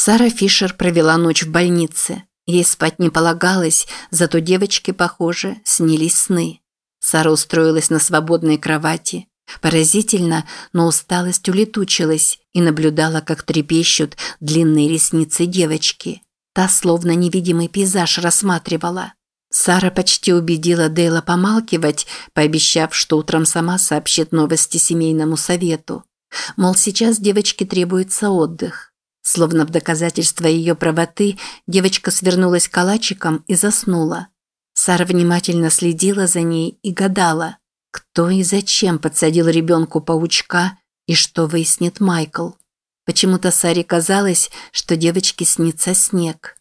Сара Фишер провела ночь в больнице. Ей спать не полагалось, зато девочке, похоже, снились сны. Сара устроилась на свободной кровати. Поразительно, но усталость улетучилась и наблюдала, как трепещут длинные ресницы девочки. Та словно невидимый пейзаж рассматривала. Сара почти убедила Дейла помалкивать, пообещав, что утром сама сообщит новости семейному совету. Мол, сейчас девочке требуется отдых. Словно в доказательство ее правоты, девочка свернулась калачиком и заснула. Сара внимательно следила за ней и гадала, кто и зачем подсадил ребенку паучка и что выяснит Майкл. Почему-то Саре казалось, что девочке снится снег.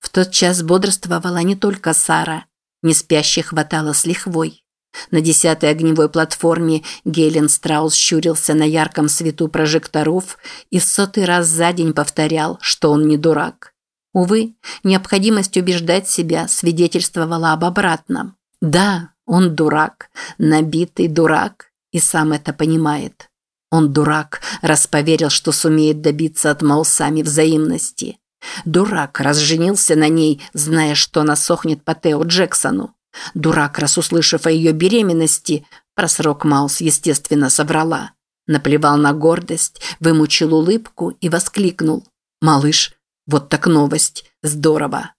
В тот час бодрствовала не только Сара. Не спящих хватало с лихвой. На десятой огневой платформе Гелен Страус щурился на ярком свету прожекторов и в сотый раз за день повторял, что он не дурак. Увы, необходимость убеждать себя свидетельствовала об обратном. Да, он дурак, набитый дурак, и сам это понимает. Он дурак, раз поверил, что сумеет добиться от Маусами взаимности. Дурак, раз женился на ней, зная, что она сохнет по Тео Джексону. Дурак, раз услышав о ее беременности, про срок Маус, естественно, соврала. Наплевал на гордость, вымучил улыбку и воскликнул. «Малыш, вот так новость! Здорово!»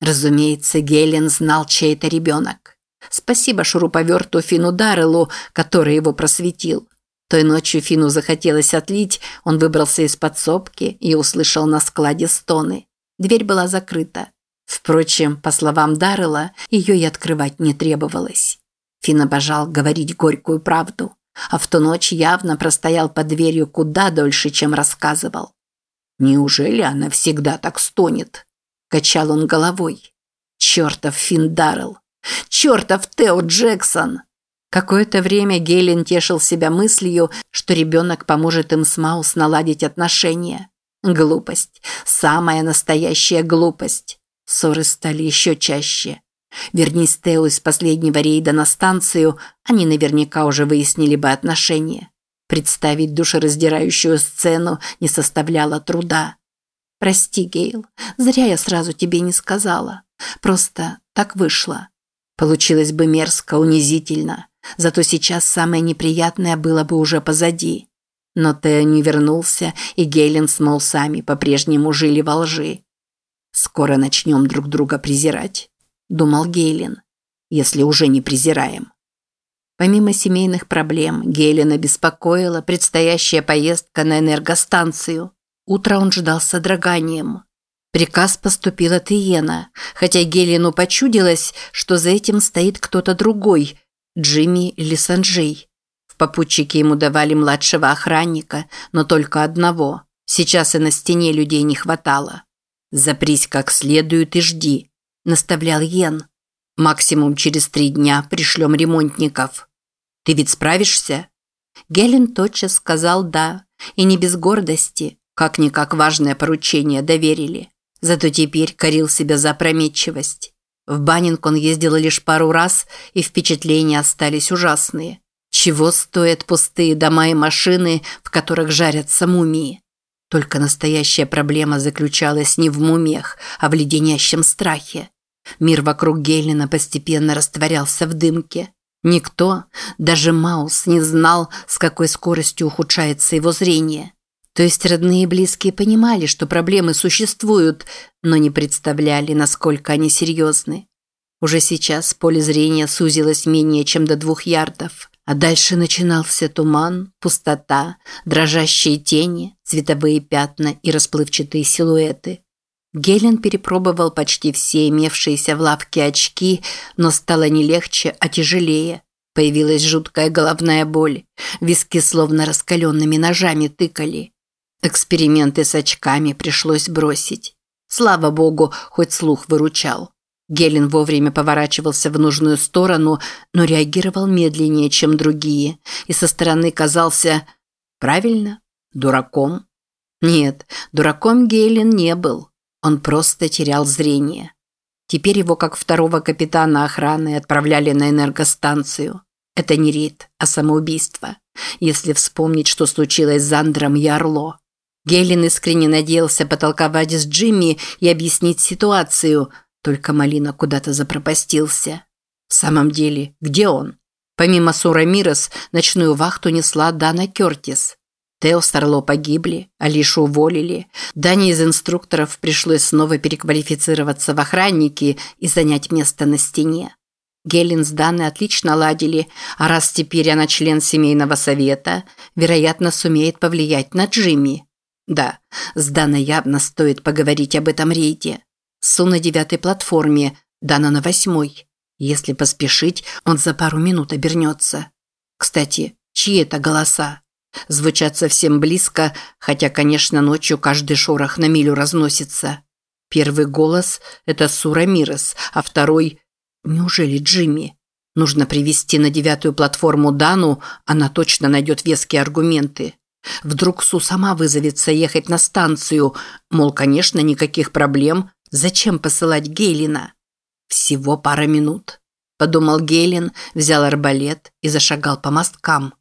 Разумеется, Гелен знал, чей это ребенок. Спасибо шуруповерту Фину Дарреллу, который его просветил. Той ночью Фину захотелось отлить, он выбрался из подсобки и услышал на складе стоны. Дверь была закрыта. Впрочем, по словам Даррелла, ее и открывать не требовалось. Фин обожал говорить горькую правду, а в ту ночь явно простоял под дверью куда дольше, чем рассказывал. «Неужели она всегда так стонет?» – качал он головой. «Чертов Фин Даррелл! Чертов Тео Джексон!» Какое-то время Гейлин тешил себя мыслью, что ребенок поможет им с Маус наладить отношения. Глупость. Самая настоящая глупость. Ссоры стали еще чаще. Вернись Тео из последнего рейда на станцию, они наверняка уже выяснили бы отношения. Представить душераздирающую сцену не составляло труда. «Прости, Гейл, зря я сразу тебе не сказала. Просто так вышло. Получилось бы мерзко, унизительно. Зато сейчас самое неприятное было бы уже позади. Но Тео не вернулся, и Гейлен с Молсами по-прежнему жили во лжи. «Скоро начнем друг друга презирать», – думал Гейлин, – «если уже не презираем». Помимо семейных проблем, Гейлина беспокоила предстоящая поездка на энергостанцию. Утро он ждал с содроганием. Приказ поступил от Иена, хотя Гелину почудилось, что за этим стоит кто-то другой – Джимми или Санджей. В попутчике ему давали младшего охранника, но только одного. Сейчас и на стене людей не хватало. «Запрись как следует и жди», – наставлял Йен. «Максимум через три дня пришлем ремонтников. Ты ведь справишься?» Гелен тотчас сказал «да», и не без гордости, как-никак важное поручение доверили. Зато теперь корил себя за опрометчивость. В Баннинг он ездил лишь пару раз, и впечатления остались ужасные. Чего стоят пустые дома и машины, в которых жарятся мумии? Только настоящая проблема заключалась не в мумиях, а в леденящем страхе. Мир вокруг Гелена постепенно растворялся в дымке. Никто, даже Маус, не знал, с какой скоростью ухудшается его зрение. То есть родные и близкие понимали, что проблемы существуют, но не представляли, насколько они серьезны. Уже сейчас поле зрения сузилось менее чем до двух ярдов. А дальше начинался туман, пустота, дрожащие тени, цветовые пятна и расплывчатые силуэты. Гелен перепробовал почти все имевшиеся в лавке очки, но стало не легче, а тяжелее. Появилась жуткая головная боль. Виски словно раскаленными ножами тыкали. Эксперименты с очками пришлось бросить. Слава богу, хоть слух выручал. Гелен вовремя поворачивался в нужную сторону, но реагировал медленнее, чем другие, и со стороны казался... Правильно? Дураком? Нет, дураком Гелен не был. Он просто терял зрение. Теперь его, как второго капитана охраны, отправляли на энергостанцию. Это не рейд, а самоубийство. Если вспомнить, что случилось с Андром и Орло. Искренне надеялся потолковать с Джимми и объяснить ситуацию, только Малина куда-то запропастился. В самом деле, где он? Помимо Сура Мирос, ночную вахту несла Дана Кертис. Тео с Орло погибли, Алишу уволили. Дане из инструкторов пришлось снова переквалифицироваться в охранники и занять место на стене. Гелен с Даной отлично ладили, а раз теперь она член семейного совета, вероятно, сумеет повлиять на Джимми. Да, с Даной явно стоит поговорить об этом рейде. Су на девятой платформе, Дана на восьмой. Если поспешить, он за пару минут обернется. Кстати, чьи это голоса? Звучат совсем близко, хотя, конечно, ночью каждый шорох на милю разносится. Первый голос – это Сура Мирос, а второй – неужели Джимми? Нужно привести на девятую платформу Дану, она точно найдет веские аргументы. Вдруг Су сама вызовется ехать на станцию, мол, конечно, никаких проблем, зачем посылать Гейлина? Всего пара минут. Подумал Гейлин, взял арбалет и зашагал по мосткам.